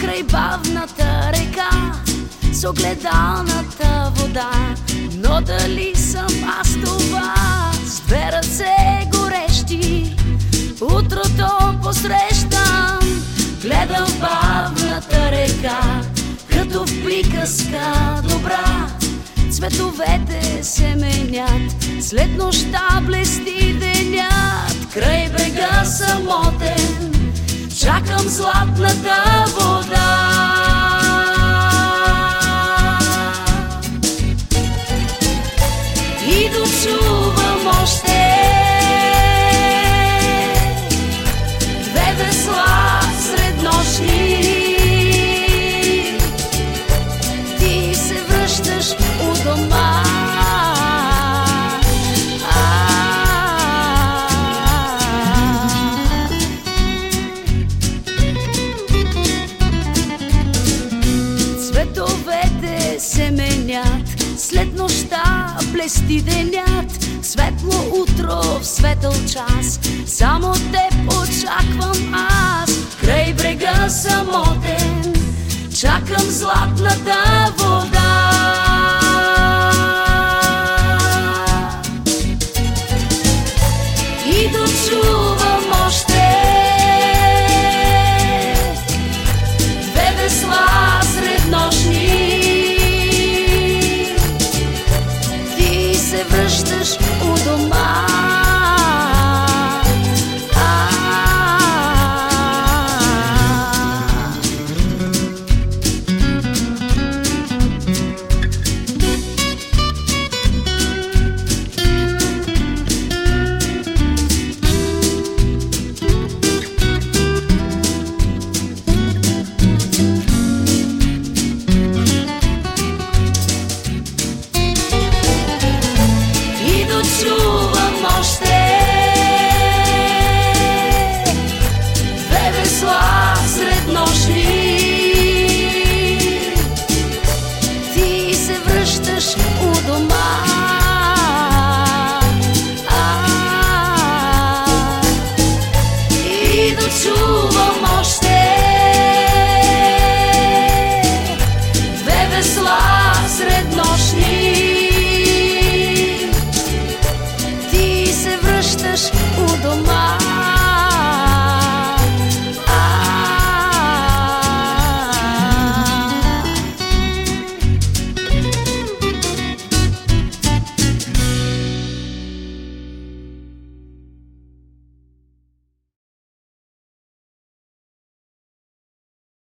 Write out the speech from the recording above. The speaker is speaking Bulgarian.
край бавната река с огледалната вода. Но дали съм аз това с две горещи, утрото посрещам, гледам бавната река, като в приказка добра. Цветовете се менят, след нощта блести денят, край брега самотен, чакам златната вода. Блести денят. Светло утро в светъл час, само теб очаквам аз. Край брега самотен, чакам златната вода.